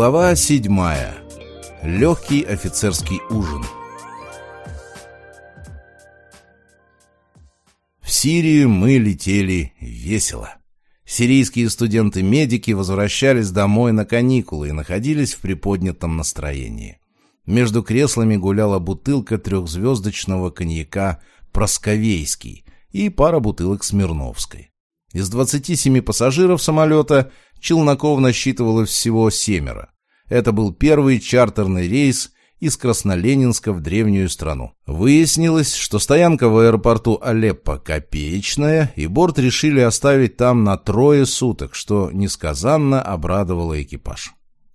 Глава седьмая. Легкий офицерский ужин. В Сирию мы летели весело. Сирийские студенты-медики возвращались домой на каникулы и находились в приподнятом настроении. Между креслами гуляла бутылка трехзвездочного коньяка «Просковейский» и пара бутылок Смирновской. Из 27 пассажиров самолета Челноков насчитывало всего семеро. Это был первый чартерный рейс из Красноленинска в древнюю страну. Выяснилось, что стоянка в аэропорту Алеппо копеечная, и борт решили оставить там на трое суток, что несказанно обрадовало экипаж.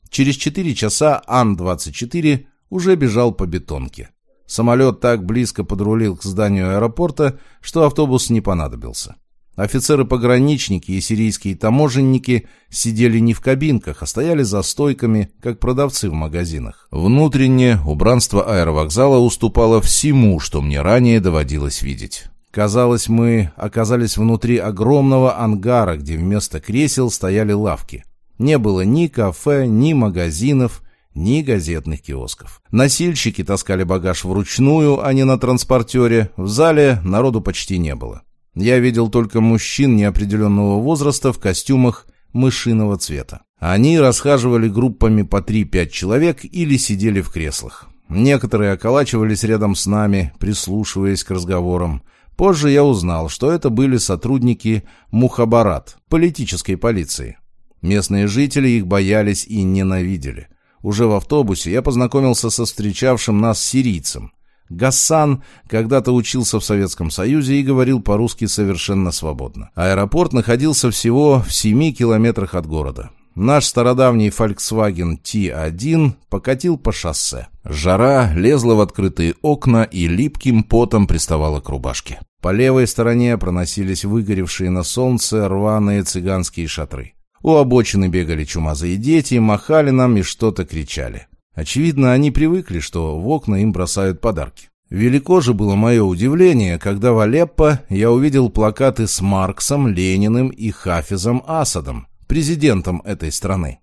Через четыре часа Ан-24 уже бежал по бетонке. Самолет так близко подрулил к зданию аэропорта, что автобус не понадобился. Офицеры-пограничники и сирийские таможенники сидели не в кабинках, а стояли за стойками, как продавцы в магазинах. Внутреннее убранство аэровокзала уступало всему, что мне ранее доводилось видеть. Казалось, мы оказались внутри огромного ангара, где вместо кресел стояли лавки. Не было ни кафе, ни магазинов, ни газетных киосков. Носильщики таскали багаж вручную, а не на транспортере. В зале народу почти не было. Я видел только мужчин неопределенного возраста в костюмах мышиного цвета. Они расхаживали группами по 3-5 человек или сидели в креслах. Некоторые околачивались рядом с нами, прислушиваясь к разговорам. Позже я узнал, что это были сотрудники Мухабарат, политической полиции. Местные жители их боялись и ненавидели. Уже в автобусе я познакомился со встречавшим нас сирийцем. Гассан когда-то учился в Советском Союзе и говорил по-русски совершенно свободно. Аэропорт находился всего в 7 километрах от города. Наш стародавний Volkswagen T1 покатил по шоссе. Жара лезла в открытые окна и липким потом приставала к рубашке. По левой стороне проносились выгоревшие на солнце рваные цыганские шатры. У обочины бегали чумазые дети, махали нам и что-то кричали. Очевидно, они привыкли, что в окна им бросают подарки. Велико же было мое удивление, когда в Алеппо я увидел плакаты с Марксом, Лениным и Хафизом Асадом, президентом этой страны.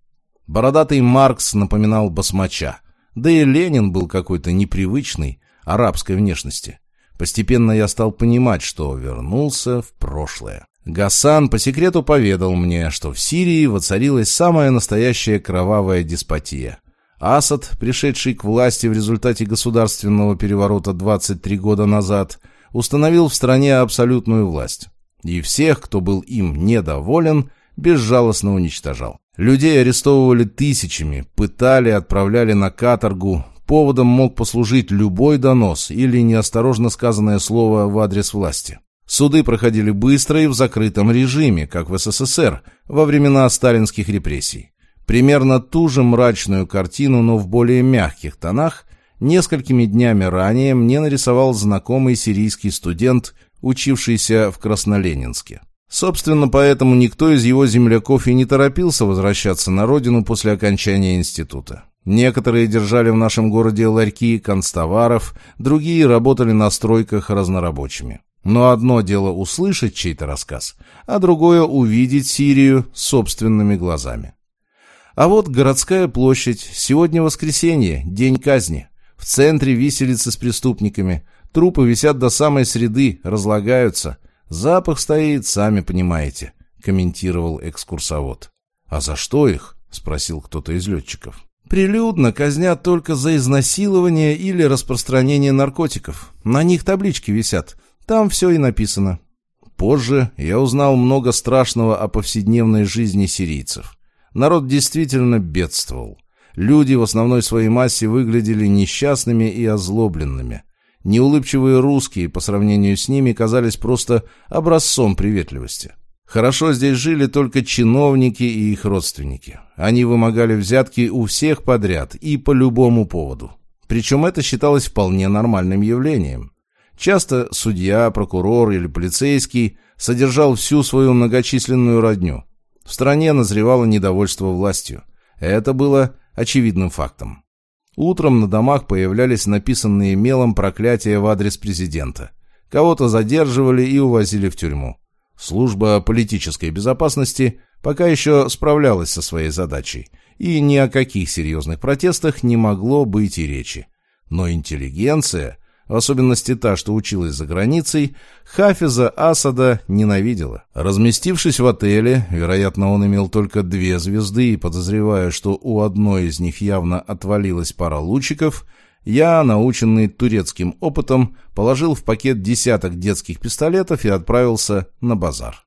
Бородатый Маркс напоминал басмача, да и Ленин был какой-то непривычный, арабской внешности. Постепенно я стал понимать, что вернулся в прошлое. Гасан по секрету поведал мне, что в Сирии воцарилась самая настоящая кровавая деспотия. Асад, пришедший к власти в результате государственного переворота 23 года назад, установил в стране абсолютную власть. И всех, кто был им недоволен, безжалостно уничтожал. Людей арестовывали тысячами, пытали, отправляли на каторгу. Поводом мог послужить любой донос или неосторожно сказанное слово в адрес власти. Суды проходили быстро и в закрытом режиме, как в СССР, во времена сталинских репрессий. Примерно ту же мрачную картину, но в более мягких тонах, несколькими днями ранее мне нарисовал знакомый сирийский студент, учившийся в Красноленинске. Собственно, поэтому никто из его земляков и не торопился возвращаться на родину после окончания института. Некоторые держали в нашем городе ларьки констоваров, другие работали на стройках разнорабочими. Но одно дело услышать чей-то рассказ, а другое увидеть Сирию собственными глазами. А вот городская площадь. Сегодня воскресенье, день казни. В центре виселицы с преступниками. Трупы висят до самой среды, разлагаются. Запах стоит, сами понимаете, комментировал экскурсовод. А за что их? спросил кто-то из летчиков. Прилюдно казнят только за изнасилование или распространение наркотиков. На них таблички висят. Там все и написано. Позже я узнал много страшного о повседневной жизни сирийцев. Народ действительно бедствовал. Люди в основной своей массе выглядели несчастными и озлобленными. Неулыбчивые русские по сравнению с ними казались просто образцом приветливости. Хорошо здесь жили только чиновники и их родственники. Они вымогали взятки у всех подряд и по любому поводу. Причем это считалось вполне нормальным явлением. Часто судья, прокурор или полицейский содержал всю свою многочисленную родню – в стране назревало недовольство властью. Это было очевидным фактом. Утром на домах появлялись написанные мелом проклятия в адрес президента. Кого-то задерживали и увозили в тюрьму. Служба политической безопасности пока еще справлялась со своей задачей и ни о каких серьезных протестах не могло быть и речи. Но интеллигенция, в особенности та, что училась за границей, Хафиза Асада ненавидела. Разместившись в отеле, вероятно, он имел только две звезды, и подозревая, что у одной из них явно отвалилась пара лучиков, я, наученный турецким опытом, положил в пакет десяток детских пистолетов и отправился на базар.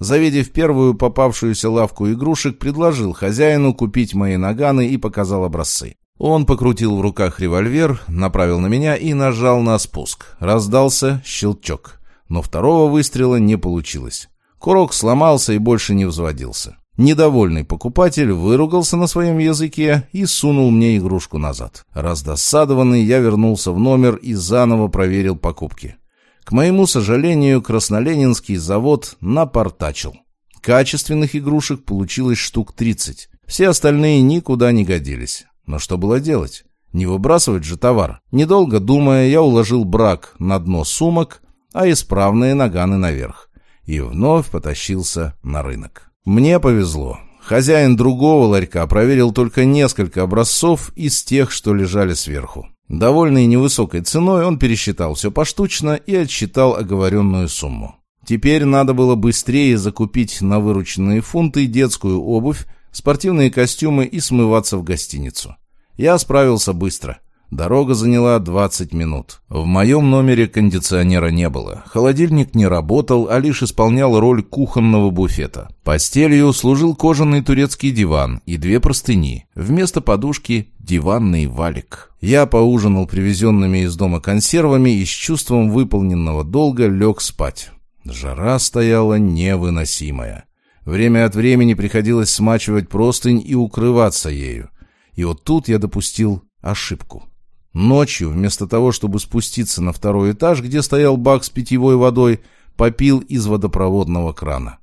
Завидев первую попавшуюся лавку игрушек, предложил хозяину купить мои наганы и показал образцы. Он покрутил в руках револьвер, направил на меня и нажал на спуск. Раздался щелчок. Но второго выстрела не получилось. Курок сломался и больше не взводился. Недовольный покупатель выругался на своем языке и сунул мне игрушку назад. Раздосадованный, я вернулся в номер и заново проверил покупки. К моему сожалению, Красноленинский завод напортачил. Качественных игрушек получилось штук 30. Все остальные никуда не годились. Но что было делать? Не выбрасывать же товар. Недолго думая, я уложил брак на дно сумок, а исправные наганы наверх. И вновь потащился на рынок. Мне повезло. Хозяин другого ларька проверил только несколько образцов из тех, что лежали сверху. Довольный невысокой ценой, он пересчитал все поштучно и отсчитал оговоренную сумму. Теперь надо было быстрее закупить на вырученные фунты детскую обувь, спортивные костюмы и смываться в гостиницу. Я справился быстро. Дорога заняла 20 минут. В моем номере кондиционера не было. Холодильник не работал, а лишь исполнял роль кухонного буфета. Постелью служил кожаный турецкий диван и две простыни. Вместо подушки – диванный валик. Я поужинал привезенными из дома консервами и с чувством выполненного долга лег спать. Жара стояла невыносимая. Время от времени приходилось смачивать простынь и укрываться ею. И вот тут я допустил ошибку. Ночью, вместо того, чтобы спуститься на второй этаж, где стоял бак с питьевой водой, попил из водопроводного крана.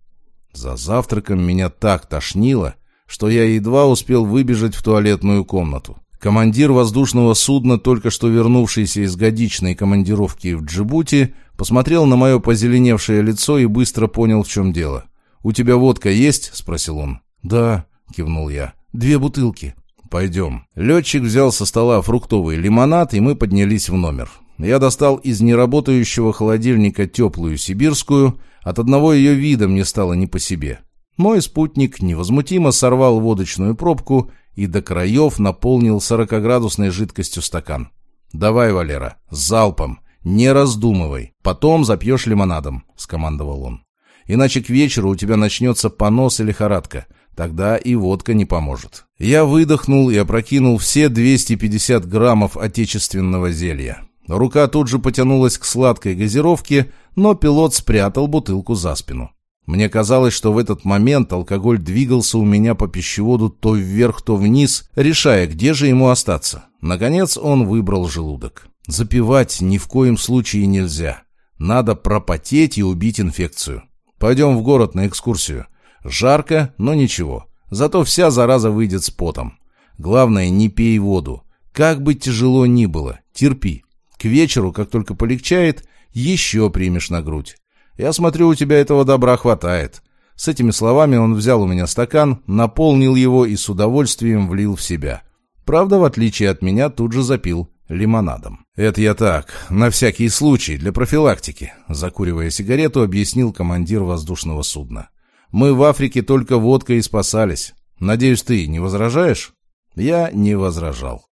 За завтраком меня так тошнило, что я едва успел выбежать в туалетную комнату. Командир воздушного судна, только что вернувшийся из годичной командировки в Джибути, посмотрел на мое позеленевшее лицо и быстро понял, в чем дело. «У тебя водка есть?» — спросил он. «Да», — кивнул я. «Две бутылки». «Пойдем». Летчик взял со стола фруктовый лимонад, и мы поднялись в номер. Я достал из неработающего холодильника теплую сибирскую. От одного ее вида мне стало не по себе. Мой спутник невозмутимо сорвал водочную пробку и до краев наполнил сорокоградусной жидкостью стакан. «Давай, Валера, залпом, не раздумывай. Потом запьешь лимонадом», — скомандовал он. «Иначе к вечеру у тебя начнется понос и лихорадка. Тогда и водка не поможет. Я выдохнул и опрокинул все 250 граммов отечественного зелья. Рука тут же потянулась к сладкой газировке, но пилот спрятал бутылку за спину. Мне казалось, что в этот момент алкоголь двигался у меня по пищеводу то вверх, то вниз, решая, где же ему остаться. Наконец он выбрал желудок. Запивать ни в коем случае нельзя. Надо пропотеть и убить инфекцию. Пойдем в город на экскурсию. Жарко, но ничего. Зато вся зараза выйдет с потом. Главное, не пей воду. Как бы тяжело ни было, терпи. К вечеру, как только полегчает, еще примешь на грудь. Я смотрю, у тебя этого добра хватает. С этими словами он взял у меня стакан, наполнил его и с удовольствием влил в себя. Правда, в отличие от меня, тут же запил лимонадом. «Это я так, на всякий случай, для профилактики», — закуривая сигарету, объяснил командир воздушного судна. Мы в Африке только водкой и спасались. Надеюсь, ты не возражаешь?» Я не возражал.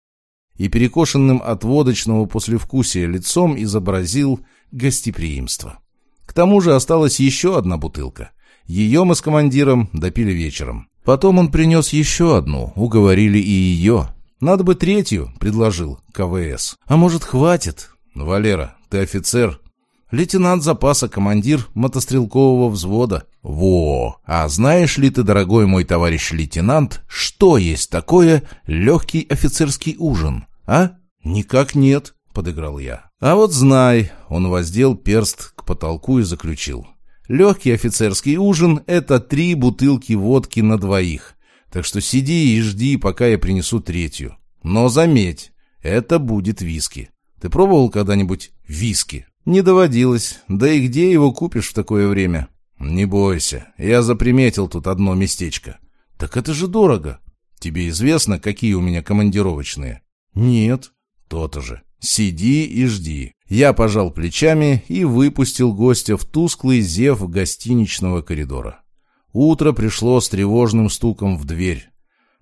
И перекошенным от водочного послевкусия лицом изобразил гостеприимство. К тому же осталась еще одна бутылка. Ее мы с командиром допили вечером. Потом он принес еще одну, уговорили и ее. Надо бы третью, предложил КВС. А может, хватит? Валера, ты офицер, Лейтенант запаса, командир мотострелкового взвода. Во! А знаешь ли ты, дорогой мой товарищ лейтенант, что есть такое легкий офицерский ужин, а? Никак нет, подыграл я. А вот знай, он воздел перст к потолку и заключил. Легкий офицерский ужин — это три бутылки водки на двоих. Так что сиди и жди, пока я принесу третью. Но заметь, это будет виски. Ты пробовал когда-нибудь виски? «Не доводилось. Да и где его купишь в такое время?» «Не бойся. Я заприметил тут одно местечко». «Так это же дорого». Тебе известно, какие у меня командировочные? Нет. То-то же. Сиди и жди. Я пожал плечами и выпустил гостя в тусклый зев гостиничного коридора. Утро пришло с тревожным стуком в дверь.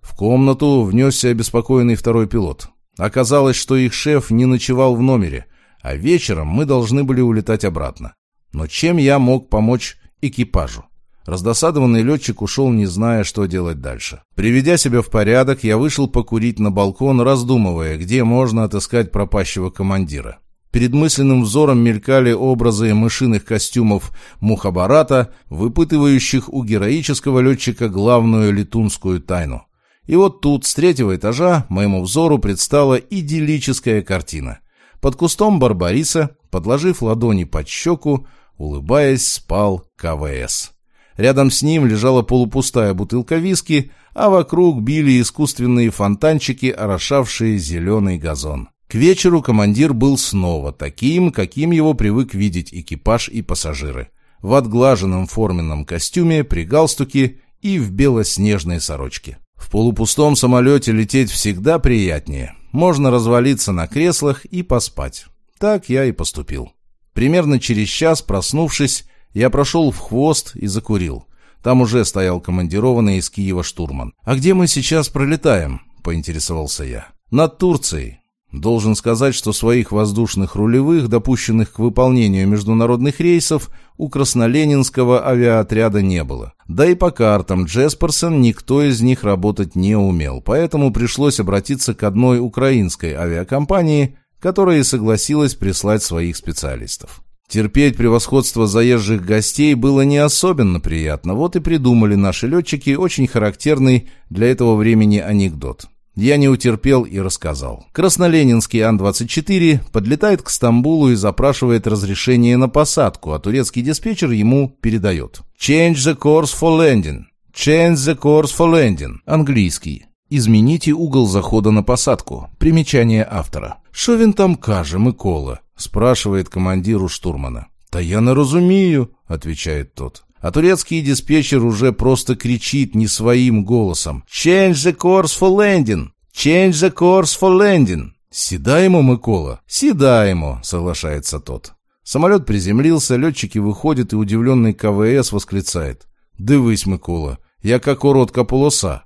В комнату внесся обеспокоенный второй пилот. Оказалось, что их шеф не ночевал в номере, а вечером мы должны были улетать обратно. Но чем я мог помочь экипажу? Раздосадованный летчик ушел, не зная, что делать дальше. Приведя себя в порядок, я вышел покурить на балкон, раздумывая, где можно отыскать пропащего командира. Перед мысленным взором мелькали образы мышиных костюмов Мухабарата, выпытывающих у героического летчика главную летунскую тайну. И вот тут, с третьего этажа, моему взору предстала идиллическая картина. Под кустом Барбариса, подложив ладони под щеку, улыбаясь, спал КВС. Рядом с ним лежала полупустая бутылка виски, а вокруг били искусственные фонтанчики, орошавшие зеленый газон. К вечеру командир был снова таким, каким его привык видеть экипаж и пассажиры. В отглаженном форменном костюме, при галстуке и в белоснежной сорочке. В полупустом самолете лететь всегда приятнее. Можно развалиться на креслах и поспать. Так я и поступил. Примерно через час, проснувшись, я прошел в хвост и закурил. Там уже стоял командированный из Киева штурман. «А где мы сейчас пролетаем?» – поинтересовался я. «Над Турцией. Должен сказать, что своих воздушных рулевых, допущенных к выполнению международных рейсов, у Красноленинского авиаотряда не было. Да и по картам Джесперсон никто из них работать не умел, поэтому пришлось обратиться к одной украинской авиакомпании, которая и согласилась прислать своих специалистов. Терпеть превосходство заезжих гостей было не особенно приятно, вот и придумали наши летчики очень характерный для этого времени анекдот. Я не утерпел и рассказал. Красноленинский Ан-24 подлетает к Стамбулу и запрашивает разрешение на посадку, а турецкий диспетчер ему передает. «Change the course for landing». «Change the course for landing». Английский. Измените угол захода на посадку. Примечание автора. «Що він там каже, Микола?» спрашивает командиру штурмана. «Да я не разумею», отвечает тот. А турецкий диспетчер уже просто кричит не своим голосом. «Change the course for landing! Change the course for landing!» «Седаемо, Микола?» «Седаемо», соглашается тот. Самолет приземлился, летчики выходят, и удивленный КВС восклицает. «Дивись, Микола, яка коротка полоса!»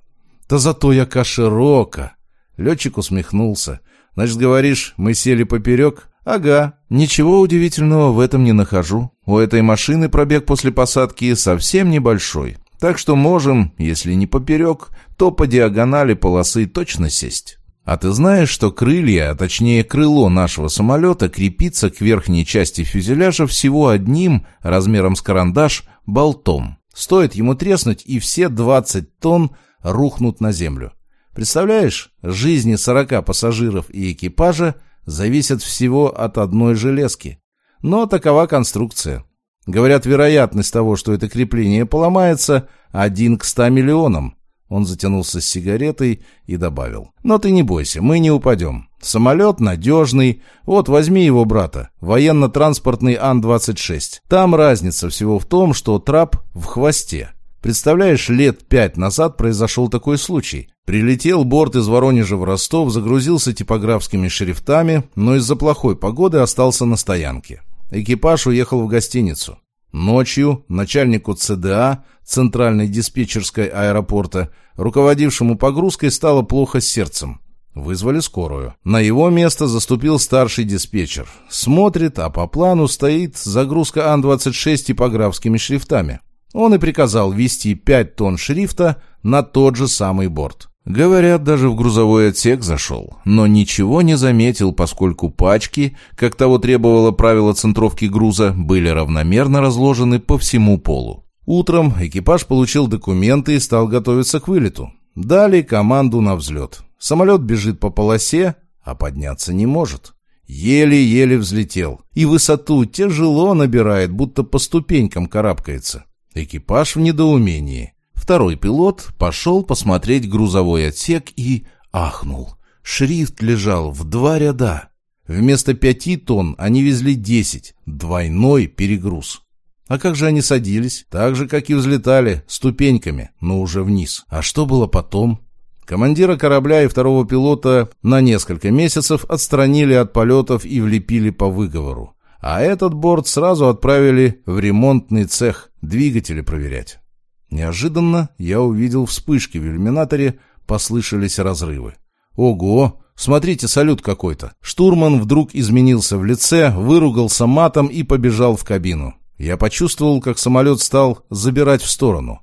«Да зато яка широка!» Летчик усмехнулся. «Значит, говоришь, мы сели поперек?» «Ага, ничего удивительного в этом не нахожу. У этой машины пробег после посадки совсем небольшой, так что можем, если не поперек, то по диагонали полосы точно сесть». А ты знаешь, что крылья, а точнее крыло нашего самолета, крепится к верхней части фюзеляжа всего одним, размером с карандаш, болтом. Стоит ему треснуть, и все 20 тонн рухнут на землю. Представляешь, жизни 40 пассажиров и экипажа зависят всего от одной железки. Но такова конструкция. Говорят, вероятность того, что это крепление поломается, один к ста миллионам. Он затянулся с сигаретой и добавил. «Но ты не бойся, мы не упадем. Самолет надежный. Вот, возьми его брата. Военно-транспортный Ан-26. Там разница всего в том, что трап в хвосте. Представляешь, лет пять назад произошел такой случай. Прилетел борт из Воронежа в Ростов, загрузился типографскими шрифтами, но из-за плохой погоды остался на стоянке. Экипаж уехал в гостиницу. Ночью начальнику ЦДА, центральной диспетчерской аэропорта, руководившему погрузкой, стало плохо с сердцем. Вызвали скорую. На его место заступил старший диспетчер. Смотрит, а по плану стоит загрузка Ан-26 типографскими шрифтами. Он и приказал ввести 5 тонн шрифта на тот же самый борт. Говорят, даже в грузовой отсек зашел, но ничего не заметил, поскольку пачки, как того требовало правило центровки груза, были равномерно разложены по всему полу. Утром экипаж получил документы и стал готовиться к вылету. Дали команду на взлет. Самолет бежит по полосе, а подняться не может. Еле-еле взлетел. И высоту тяжело набирает, будто по ступенькам карабкается. Экипаж в недоумении. Второй пилот пошел посмотреть грузовой отсек и ахнул. Шрифт лежал в два ряда. Вместо пяти тонн они везли десять. Двойной перегруз. А как же они садились? Так же, как и взлетали, ступеньками, но уже вниз. А что было потом? Командира корабля и второго пилота на несколько месяцев отстранили от полетов и влепили по выговору. А этот борт сразу отправили в ремонтный цех двигатели проверять. Неожиданно я увидел вспышки в иллюминаторе, послышались разрывы. Ого! Смотрите, салют какой-то. Штурман вдруг изменился в лице, выругался матом и побежал в кабину. Я почувствовал, как самолет стал забирать в сторону.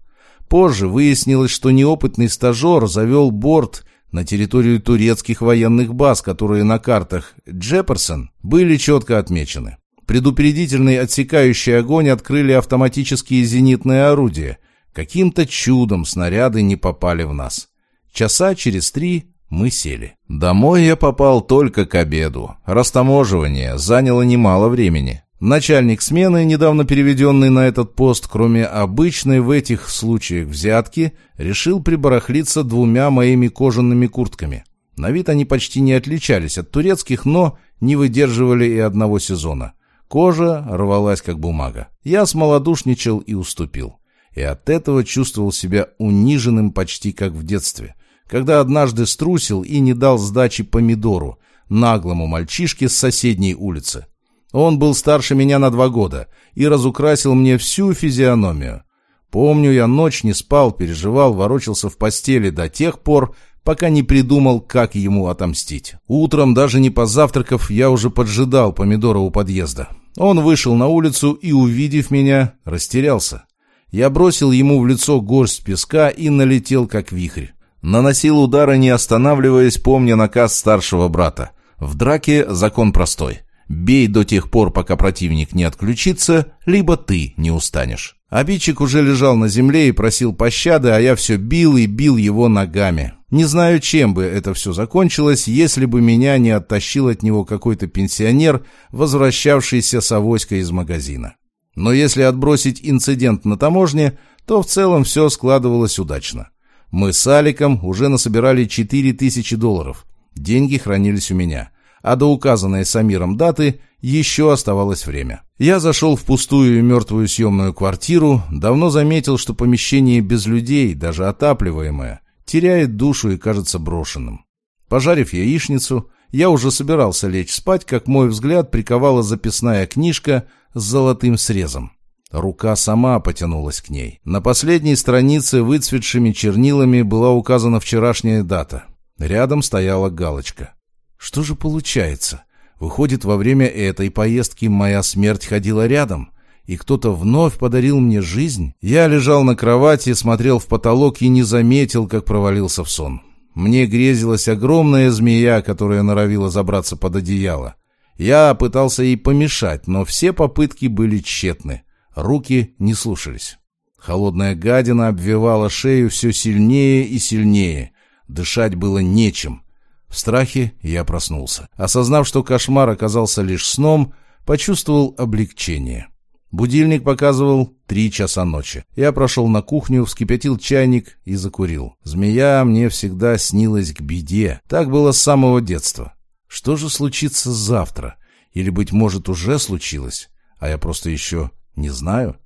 Позже выяснилось, что неопытный стажер завел борт на территорию турецких военных баз, которые на картах Джепперсон были четко отмечены. Предупредительный отсекающий огонь открыли автоматические зенитные орудия. Каким-то чудом снаряды не попали в нас. Часа через три мы сели. Домой я попал только к обеду. Растаможивание заняло немало времени. Начальник смены, недавно переведенный на этот пост, кроме обычной в этих случаях взятки, решил прибарахлиться двумя моими кожаными куртками. На вид они почти не отличались от турецких, но не выдерживали и одного сезона. Кожа рвалась, как бумага. Я смолодушничал и уступил. И от этого чувствовал себя униженным почти как в детстве, когда однажды струсил и не дал сдачи помидору, наглому мальчишке с соседней улицы. Он был старше меня на два года и разукрасил мне всю физиономию. Помню, я ночь не спал, переживал, ворочался в постели до тех пор, пока не придумал, как ему отомстить. Утром, даже не позавтракав, я уже поджидал помидора у подъезда. Он вышел на улицу и, увидев меня, растерялся. Я бросил ему в лицо горсть песка и налетел, как вихрь. Наносил удары, не останавливаясь, помня наказ старшего брата. В драке закон простой. Бей до тех пор, пока противник не отключится, либо ты не устанешь. Обидчик уже лежал на земле и просил пощады, а я все бил и бил его ногами. Не знаю, чем бы это все закончилось, если бы меня не оттащил от него какой-то пенсионер, возвращавшийся с авоськой из магазина. Но если отбросить инцидент на таможне, то в целом все складывалось удачно. Мы с Аликом уже насобирали 4000 долларов. Деньги хранились у меня а до указанной Самиром даты еще оставалось время. Я зашел в пустую и мертвую съемную квартиру, давно заметил, что помещение без людей, даже отапливаемое, теряет душу и кажется брошенным. Пожарив яичницу, я уже собирался лечь спать, как мой взгляд приковала записная книжка с золотым срезом. Рука сама потянулась к ней. На последней странице выцветшими чернилами была указана вчерашняя дата. Рядом стояла галочка. Что же получается? Выходит, во время этой поездки моя смерть ходила рядом, и кто-то вновь подарил мне жизнь? Я лежал на кровати, смотрел в потолок и не заметил, как провалился в сон. Мне грезилась огромная змея, которая норовила забраться под одеяло. Я пытался ей помешать, но все попытки были тщетны. Руки не слушались. Холодная гадина обвивала шею все сильнее и сильнее. Дышать было нечем. В страхе я проснулся. Осознав, что кошмар оказался лишь сном, почувствовал облегчение. Будильник показывал три часа ночи. Я прошел на кухню, вскипятил чайник и закурил. Змея мне всегда снилась к беде. Так было с самого детства. Что же случится завтра? Или, быть может, уже случилось, а я просто еще не знаю?